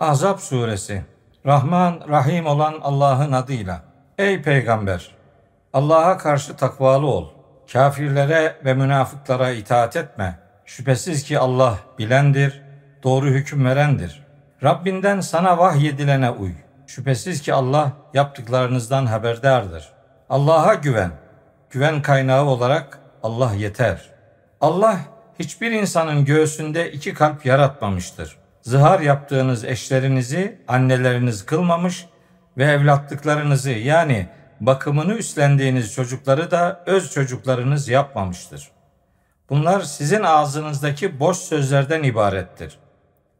Ahzab suresi Rahman Rahim olan Allah'ın adıyla. Ey peygamber! Allah'a karşı takvalı ol. Kafirlere ve münafıklara itaat etme. Şüphesiz ki Allah bilendir, doğru hüküm verendir. Rabbinden sana vahyedilene uy. Şüphesiz ki Allah yaptıklarınızdan haberdardır. Allah'a güven. Güven kaynağı olarak Allah yeter. Allah hiçbir insanın göğsünde iki kalp yaratmamıştır. Zihar yaptığınız eşlerinizi anneleriniz kılmamış ve evlatlıklarınızı yani bakımını üstlendiğiniz çocukları da öz çocuklarınız yapmamıştır. Bunlar sizin ağzınızdaki boş sözlerden ibarettir.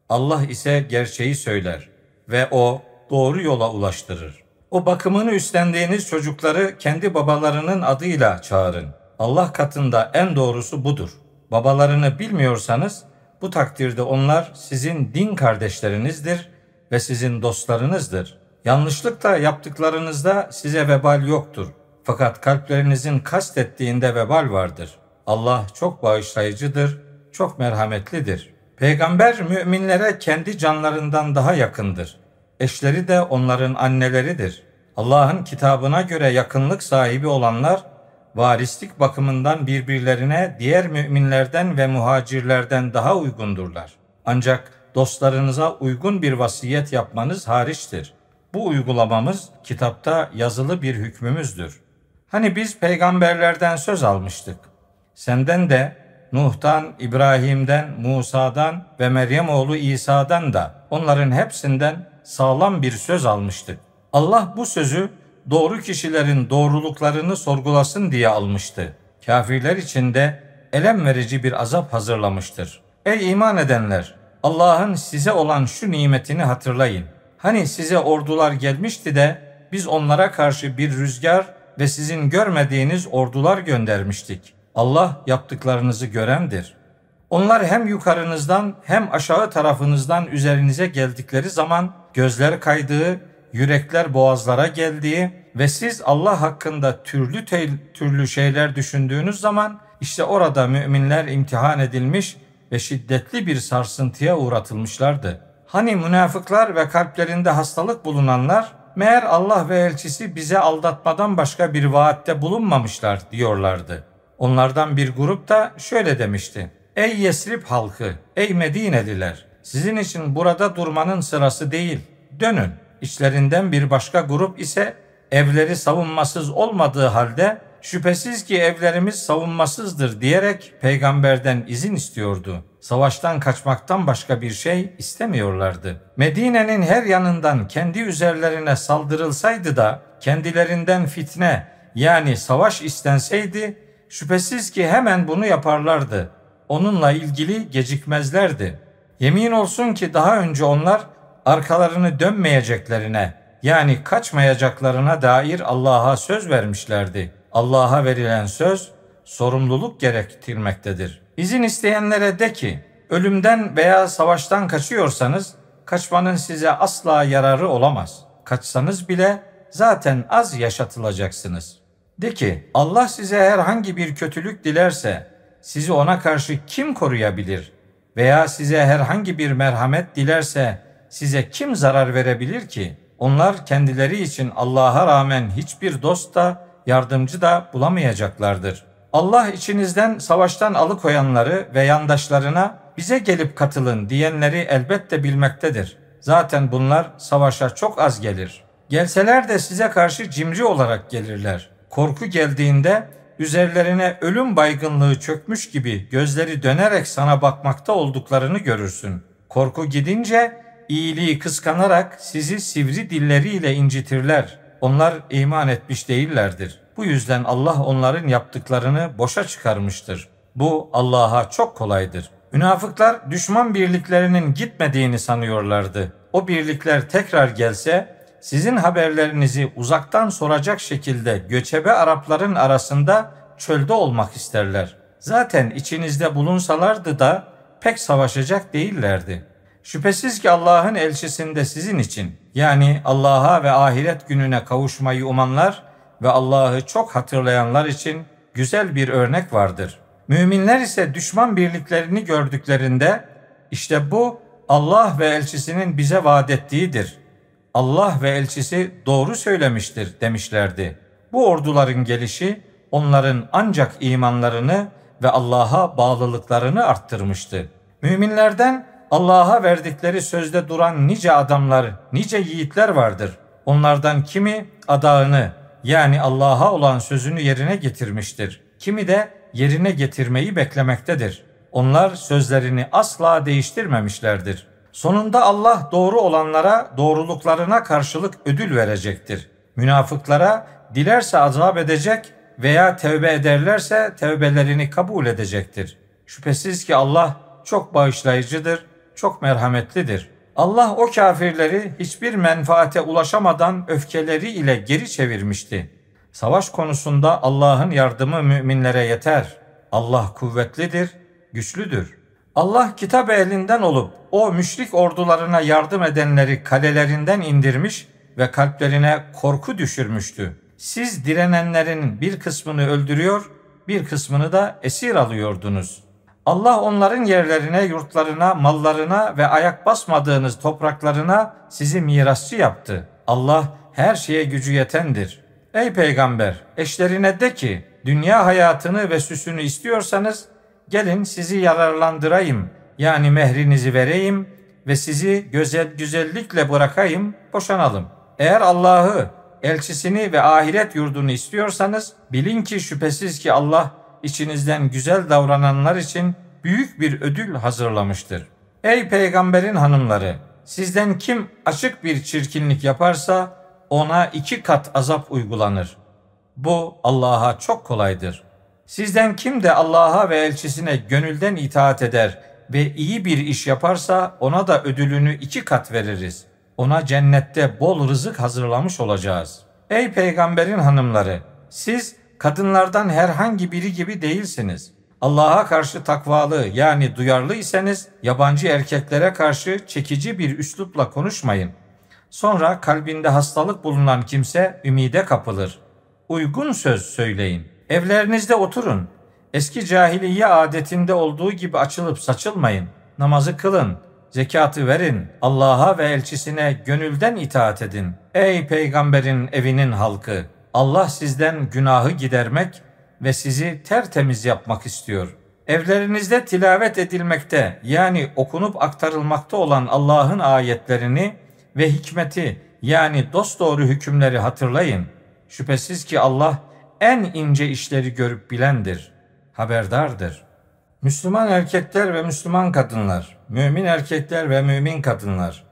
Allah ise gerçeği söyler ve o doğru yola ulaştırır. O bakımını üstlendiğiniz çocukları kendi babalarının adıyla çağırın. Allah katında en doğrusu budur. Babalarını bilmiyorsanız bu takdirde onlar sizin din kardeşlerinizdir ve sizin dostlarınızdır. Yanlışlıkla yaptıklarınızda size vebal yoktur. Fakat kalplerinizin kastettiğinde vebal vardır. Allah çok bağışlayıcıdır, çok merhametlidir. Peygamber müminlere kendi canlarından daha yakındır. Eşleri de onların anneleridir. Allah'ın kitabına göre yakınlık sahibi olanlar varislik bakımından birbirlerine diğer müminlerden ve muhacirlerden daha uygundurlar. Ancak dostlarınıza uygun bir vasiyet yapmanız hariçtir. Bu uygulamamız kitapta yazılı bir hükmümüzdür. Hani biz peygamberlerden söz almıştık. Senden de Nuh'tan, İbrahim'den, Musa'dan ve Meryem oğlu İsa'dan da onların hepsinden sağlam bir söz almıştık. Allah bu sözü doğru kişilerin doğruluklarını sorgulasın diye almıştı. Kafirler için de elem verici bir azap hazırlamıştır. Ey iman edenler! Allah'ın size olan şu nimetini hatırlayın. Hani size ordular gelmişti de biz onlara karşı bir rüzgar ve sizin görmediğiniz ordular göndermiştik. Allah yaptıklarınızı görendir. Onlar hem yukarınızdan hem aşağı tarafınızdan üzerinize geldikleri zaman gözler kaydığı, yürekler boğazlara geldiği ve siz Allah hakkında türlü türlü şeyler düşündüğünüz zaman işte orada müminler imtihan edilmiş ve şiddetli bir sarsıntıya uğratılmışlardı. Hani münafıklar ve kalplerinde hastalık bulunanlar meğer Allah ve elçisi bize aldatmadan başka bir vaatte bulunmamışlar diyorlardı. Onlardan bir grup da şöyle demişti. Ey Yesrib halkı, ey Medineliler, sizin için burada durmanın sırası değil. Dönün. İçlerinden bir başka grup ise evleri savunmasız olmadığı halde şüphesiz ki evlerimiz savunmasızdır diyerek peygamberden izin istiyordu. Savaştan kaçmaktan başka bir şey istemiyorlardı. Medine'nin her yanından kendi üzerlerine saldırılsaydı da kendilerinden fitne yani savaş istenseydi şüphesiz ki hemen bunu yaparlardı. Onunla ilgili gecikmezlerdi. Yemin olsun ki daha önce onlar arkalarını dönmeyeceklerine yani kaçmayacaklarına dair Allah'a söz vermişlerdi. Allah'a verilen söz sorumluluk gerektirmektedir. İzin isteyenlere de ki ölümden veya savaştan kaçıyorsanız kaçmanın size asla yararı olamaz. Kaçsanız bile zaten az yaşatılacaksınız. De ki Allah size herhangi bir kötülük dilerse sizi ona karşı kim koruyabilir? Veya size herhangi bir merhamet dilerse size kim zarar verebilir ki? Onlar kendileri için Allah'a rağmen hiçbir dost da yardımcı da bulamayacaklardır. Allah içinizden savaştan alıkoyanları ve yandaşlarına bize gelip katılın diyenleri elbette bilmektedir. Zaten bunlar savaşa çok az gelir. Gelseler de size karşı cimri olarak gelirler. Korku geldiğinde üzerlerine ölüm baygınlığı çökmüş gibi gözleri dönerek sana bakmakta olduklarını görürsün. Korku gidince iyiliği kıskanarak sizi sivri dilleriyle incitirler. Onlar iman etmiş değillerdir. Bu yüzden Allah onların yaptıklarını boşa çıkarmıştır. Bu Allah'a çok kolaydır. Münafıklar düşman birliklerinin gitmediğini sanıyorlardı. O birlikler tekrar gelse sizin haberlerinizi uzaktan soracak şekilde göçebe Arapların arasında çölde olmak isterler. Zaten içinizde bulunsalardı da pek savaşacak değillerdi. Şüphesiz ki Allah'ın elçisinde sizin için yani Allah'a ve ahiret gününe kavuşmayı umanlar ve Allah'ı çok hatırlayanlar için güzel bir örnek vardır. Müminler ise düşman birliklerini gördüklerinde işte bu Allah ve elçisinin bize vaat ettiğidir. Allah ve elçisi doğru söylemiştir demişlerdi. Bu orduların gelişi onların ancak imanlarını ve Allah'a bağlılıklarını arttırmıştı. Müminlerden Allah'a verdikleri sözde duran nice adamlar, nice yiğitler vardır. Onlardan kimi adağını yani Allah'a olan sözünü yerine getirmiştir. Kimi de yerine getirmeyi beklemektedir. Onlar sözlerini asla değiştirmemişlerdir. Sonunda Allah doğru olanlara doğruluklarına karşılık ödül verecektir. Münafıklara dilerse azap edecek veya tevbe ederlerse tevbelerini kabul edecektir. Şüphesiz ki Allah çok bağışlayıcıdır, çok merhametlidir. Allah o kafirleri hiçbir menfaate ulaşamadan öfkeleri ile geri çevirmişti. Savaş konusunda Allah'ın yardımı müminlere yeter. Allah kuvvetlidir, güçlüdür. Allah kitap elinden olup o müşrik ordularına yardım edenleri kalelerinden indirmiş ve kalplerine korku düşürmüştü. Siz direnenlerin bir kısmını öldürüyor, bir kısmını da esir alıyordunuz. Allah onların yerlerine, yurtlarına, mallarına ve ayak basmadığınız topraklarına sizi mirasçı yaptı. Allah her şeye gücü yetendir. Ey peygamber, eşlerine de ki, dünya hayatını ve süsünü istiyorsanız gelin sizi yararlandırayım yani mehrinizi vereyim ve sizi güzel güzellikle bırakayım boşanalım. Eğer Allah'ı, elçisini ve ahiret yurdunu istiyorsanız bilin ki şüphesiz ki Allah içinizden güzel davrananlar için büyük bir ödül hazırlamıştır. Ey peygamberin hanımları sizden kim açık bir çirkinlik yaparsa ona iki kat azap uygulanır. Bu Allah'a çok kolaydır. Sizden kim de Allah'a ve elçisine gönülden itaat eder ve iyi bir iş yaparsa ona da ödülünü iki kat veririz. Ona cennette bol rızık hazırlamış olacağız. Ey peygamberin hanımları! Siz kadınlardan herhangi biri gibi değilsiniz. Allah'a karşı takvalı yani duyarlı iseniz yabancı erkeklere karşı çekici bir üslupla konuşmayın. Sonra kalbinde hastalık bulunan kimse ümide kapılır. Uygun söz söyleyin. Evlerinizde oturun. Eski cahiliye adetinde olduğu gibi açılıp saçılmayın. Namazı kılın. Zekatı verin. Allah'a ve elçisine gönülden itaat edin. Ey peygamberin evinin halkı! Allah sizden günahı gidermek ve sizi tertemiz yapmak istiyor. Evlerinizde tilavet edilmekte yani okunup aktarılmakta olan Allah'ın ayetlerini ve hikmeti yani dosdoğru hükümleri hatırlayın. Şüphesiz ki Allah en ince işleri görüp bilendir, haberdardır. Müslüman erkekler ve Müslüman kadınlar, mümin erkekler ve mümin kadınlar,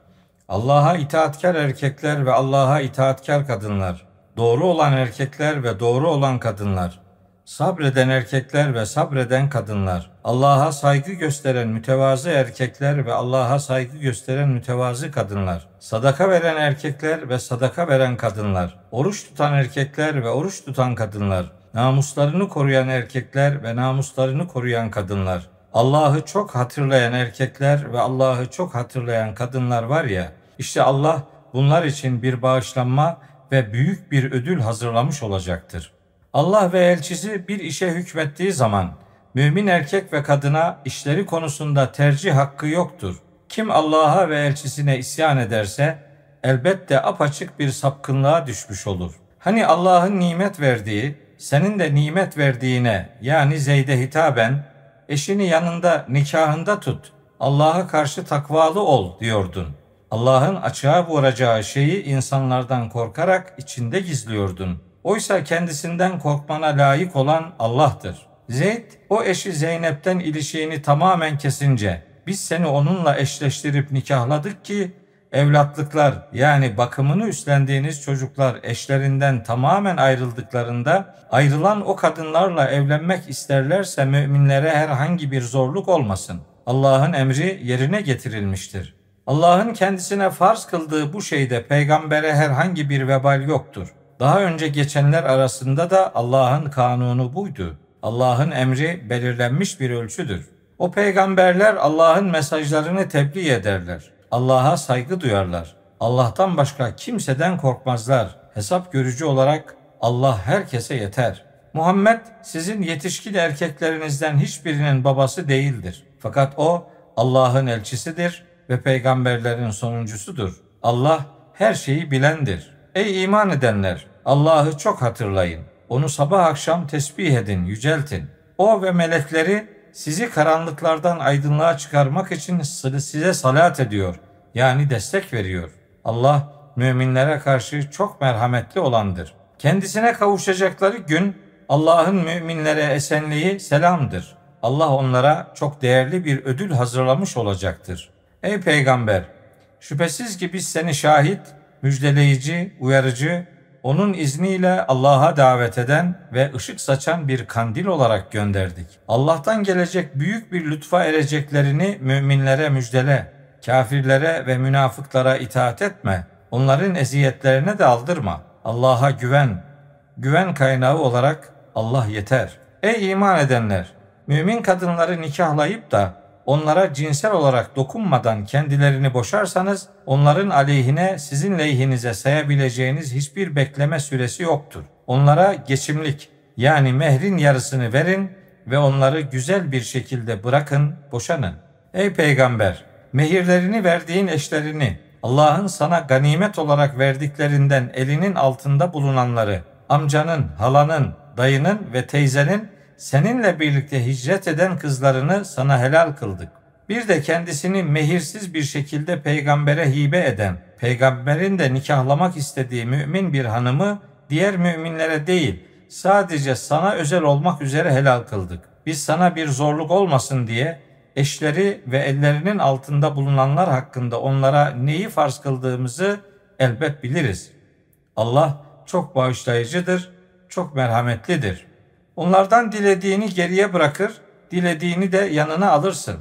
Allah'a itaatkar erkekler ve Allah'a itaatkar kadınlar, doğru olan erkekler ve doğru olan kadınlar, sabreden erkekler ve sabreden kadınlar, Allah'a saygı gösteren mütevazı erkekler ve Allah'a saygı gösteren mütevazı kadınlar, sadaka veren erkekler ve sadaka veren kadınlar, oruç tutan erkekler ve oruç tutan kadınlar, namuslarını koruyan erkekler ve namuslarını koruyan kadınlar, Allah'ı çok hatırlayan erkekler ve Allah'ı çok hatırlayan kadınlar var ya, işte Allah bunlar için bir bağışlanma ve büyük bir ödül hazırlamış olacaktır. Allah ve elçisi bir işe hükmettiği zaman mümin erkek ve kadına işleri konusunda tercih hakkı yoktur. Kim Allah'a ve elçisine isyan ederse elbette apaçık bir sapkınlığa düşmüş olur. Hani Allah'ın nimet verdiği, senin de nimet verdiğine yani Zeyd'e hitaben eşini yanında nikahında tut, Allah'a karşı takvalı ol diyordun. Allah'ın açığa vuracağı şeyi insanlardan korkarak içinde gizliyordun.'' Oysa kendisinden korkmana layık olan Allah'tır. Zeyd o eşi Zeynep'ten ilişiğini tamamen kesince biz seni onunla eşleştirip nikahladık ki evlatlıklar yani bakımını üstlendiğiniz çocuklar eşlerinden tamamen ayrıldıklarında ayrılan o kadınlarla evlenmek isterlerse müminlere herhangi bir zorluk olmasın. Allah'ın emri yerine getirilmiştir. Allah'ın kendisine farz kıldığı bu şeyde peygambere herhangi bir vebal yoktur. Daha önce geçenler arasında da Allah'ın kanunu buydu. Allah'ın emri belirlenmiş bir ölçüdür. O peygamberler Allah'ın mesajlarını tebliğ ederler. Allah'a saygı duyarlar. Allah'tan başka kimseden korkmazlar. Hesap görücü olarak Allah herkese yeter. Muhammed sizin yetişkin erkeklerinizden hiçbirinin babası değildir. Fakat o Allah'ın elçisidir ve peygamberlerin sonuncusudur. Allah her şeyi bilendir. Ey iman edenler! Allah'ı çok hatırlayın. Onu sabah akşam tesbih edin, yüceltin. O ve melekleri sizi karanlıklardan aydınlığa çıkarmak için size salat ediyor. Yani destek veriyor. Allah müminlere karşı çok merhametli olandır. Kendisine kavuşacakları gün Allah'ın müminlere esenliği selamdır. Allah onlara çok değerli bir ödül hazırlamış olacaktır. Ey peygamber! Şüphesiz ki biz seni şahit, müjdeleyici, uyarıcı, onun izniyle Allah'a davet eden ve ışık saçan bir kandil olarak gönderdik. Allah'tan gelecek büyük bir lütfa ereceklerini müminlere müjdele. Kafirlere ve münafıklara itaat etme. Onların eziyetlerine de aldırma. Allah'a güven. Güven kaynağı olarak Allah yeter. Ey iman edenler! Mümin kadınları nikahlayıp da onlara cinsel olarak dokunmadan kendilerini boşarsanız onların aleyhine sizin lehinize sayabileceğiniz hiçbir bekleme süresi yoktur. Onlara geçimlik yani mehrin yarısını verin ve onları güzel bir şekilde bırakın, boşanın. Ey peygamber, mehirlerini verdiğin eşlerini Allah'ın sana ganimet olarak verdiklerinden elinin altında bulunanları, amcanın, halanın, dayının ve teyzenin seninle birlikte hicret eden kızlarını sana helal kıldık. Bir de kendisini mehirsiz bir şekilde peygambere hibe eden, peygamberin de nikahlamak istediği mümin bir hanımı diğer müminlere değil, sadece sana özel olmak üzere helal kıldık. Biz sana bir zorluk olmasın diye eşleri ve ellerinin altında bulunanlar hakkında onlara neyi farz kıldığımızı elbet biliriz. Allah çok bağışlayıcıdır, çok merhametlidir. Onlardan dilediğini geriye bırakır, dilediğini de yanına alırsın.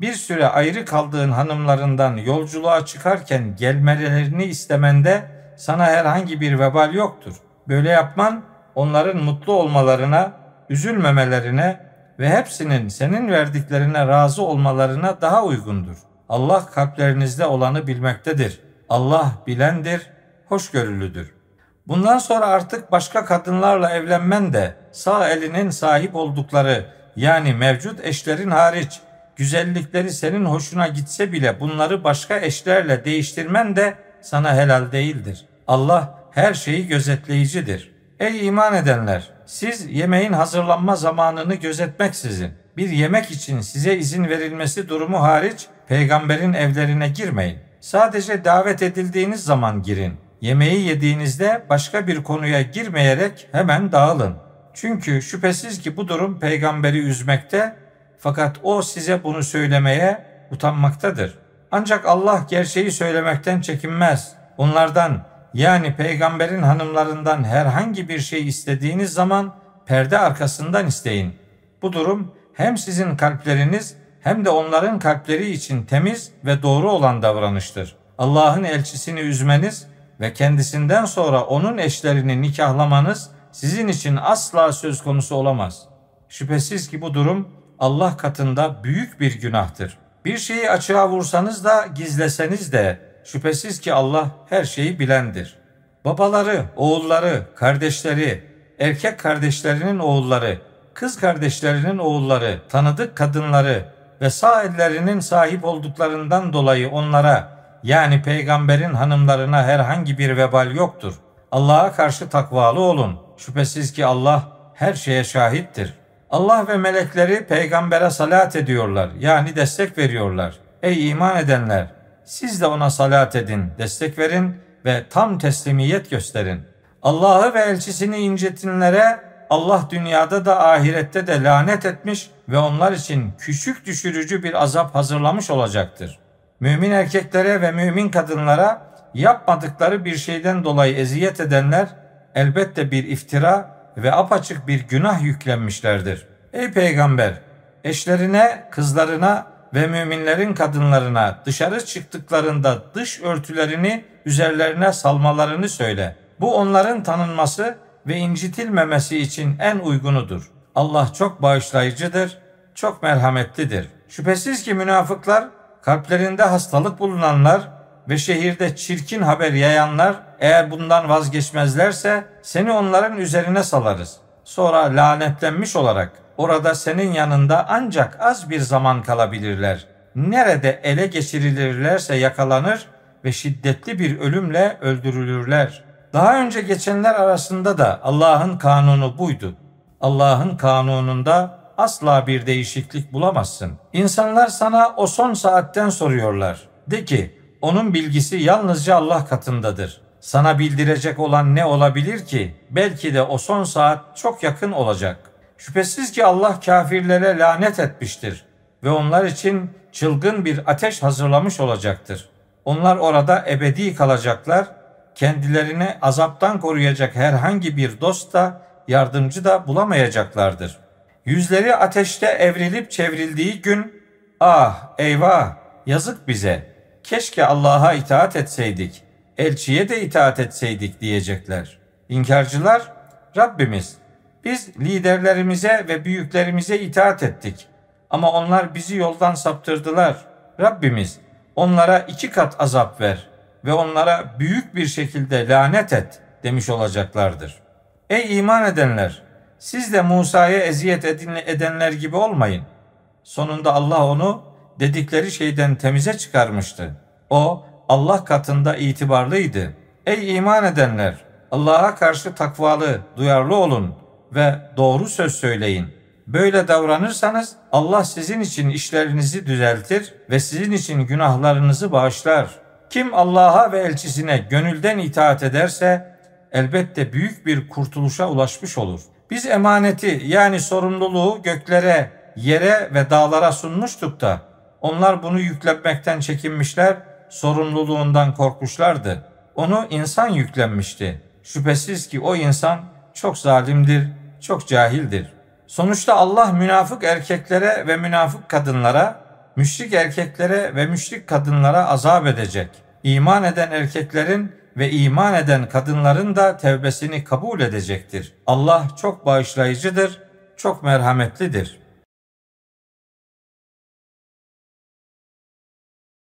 Bir süre ayrı kaldığın hanımlarından yolculuğa çıkarken gelmelerini istemende sana herhangi bir vebal yoktur. Böyle yapman onların mutlu olmalarına, üzülmemelerine ve hepsinin senin verdiklerine razı olmalarına daha uygundur. Allah kalplerinizde olanı bilmektedir. Allah bilendir, hoşgörülüdür. Bundan sonra artık başka kadınlarla evlenmen de sağ elinin sahip oldukları yani mevcut eşlerin hariç güzellikleri senin hoşuna gitse bile bunları başka eşlerle değiştirmen de sana helal değildir. Allah her şeyi gözetleyicidir. Ey iman edenler! Siz yemeğin hazırlanma zamanını gözetmeksizin bir yemek için size izin verilmesi durumu hariç peygamberin evlerine girmeyin. Sadece davet edildiğiniz zaman girin. Yemeği yediğinizde başka bir konuya girmeyerek hemen dağılın. Çünkü şüphesiz ki bu durum peygamberi üzmekte fakat o size bunu söylemeye utanmaktadır. Ancak Allah gerçeği söylemekten çekinmez. Onlardan yani peygamberin hanımlarından herhangi bir şey istediğiniz zaman perde arkasından isteyin. Bu durum hem sizin kalpleriniz hem de onların kalpleri için temiz ve doğru olan davranıştır. Allah'ın elçisini üzmeniz ve kendisinden sonra onun eşlerini nikahlamanız sizin için asla söz konusu olamaz. Şüphesiz ki bu durum Allah katında büyük bir günahtır. Bir şeyi açığa vursanız da gizleseniz de şüphesiz ki Allah her şeyi bilendir. Babaları, oğulları, kardeşleri, erkek kardeşlerinin oğulları, kız kardeşlerinin oğulları, tanıdık kadınları ve sağ ellerinin sahip olduklarından dolayı onlara yani peygamberin hanımlarına herhangi bir vebal yoktur. Allah'a karşı takvalı olun. Şüphesiz ki Allah her şeye şahittir. Allah ve melekleri peygambere salat ediyorlar. Yani destek veriyorlar. Ey iman edenler! Siz de ona salat edin, destek verin ve tam teslimiyet gösterin. Allah'ı ve elçisini incitinlere Allah dünyada da ahirette de lanet etmiş ve onlar için küçük düşürücü bir azap hazırlamış olacaktır. Mümin erkeklere ve mümin kadınlara yapmadıkları bir şeyden dolayı eziyet edenler elbette bir iftira ve apaçık bir günah yüklenmişlerdir. Ey peygamber, eşlerine, kızlarına ve müminlerin kadınlarına dışarı çıktıklarında dış örtülerini üzerlerine salmalarını söyle. Bu onların tanınması ve incitilmemesi için en uygunudur. Allah çok bağışlayıcıdır, çok merhametlidir. Şüphesiz ki münafıklar kalplerinde hastalık bulunanlar ve şehirde çirkin haber yayanlar eğer bundan vazgeçmezlerse seni onların üzerine salarız. Sonra lanetlenmiş olarak orada senin yanında ancak az bir zaman kalabilirler. Nerede ele geçirilirlerse yakalanır ve şiddetli bir ölümle öldürülürler. Daha önce geçenler arasında da Allah'ın kanunu buydu. Allah'ın kanununda asla bir değişiklik bulamazsın. İnsanlar sana o son saatten soruyorlar. De ki, onun bilgisi yalnızca Allah katındadır. Sana bildirecek olan ne olabilir ki? Belki de o son saat çok yakın olacak. Şüphesiz ki Allah kafirlere lanet etmiştir ve onlar için çılgın bir ateş hazırlamış olacaktır. Onlar orada ebedi kalacaklar. Kendilerini azaptan koruyacak herhangi bir dost da yardımcı da bulamayacaklardır. Yüzleri ateşte evrilip çevrildiği gün ah eyvah yazık bize keşke Allah'a itaat etseydik elçiye de itaat etseydik diyecekler. İnkarcılar Rabbimiz biz liderlerimize ve büyüklerimize itaat ettik ama onlar bizi yoldan saptırdılar. Rabbimiz onlara iki kat azap ver ve onlara büyük bir şekilde lanet et demiş olacaklardır. Ey iman edenler! Siz de Musa'ya eziyet edenler gibi olmayın. Sonunda Allah onu dedikleri şeyden temize çıkarmıştı. O Allah katında itibarlıydı. Ey iman edenler! Allah'a karşı takvalı, duyarlı olun ve doğru söz söyleyin. Böyle davranırsanız Allah sizin için işlerinizi düzeltir ve sizin için günahlarınızı bağışlar. Kim Allah'a ve elçisine gönülden itaat ederse elbette büyük bir kurtuluşa ulaşmış olur. Biz emaneti yani sorumluluğu göklere, yere ve dağlara sunmuştuk da onlar bunu yüklenmekten çekinmişler, sorumluluğundan korkmuşlardı. Onu insan yüklenmişti. Şüphesiz ki o insan çok zalimdir, çok cahildir. Sonuçta Allah münafık erkeklere ve münafık kadınlara, müşrik erkeklere ve müşrik kadınlara azap edecek. İman eden erkeklerin ve iman eden kadınların da tevbesini kabul edecektir. Allah çok bağışlayıcıdır, çok merhametlidir.''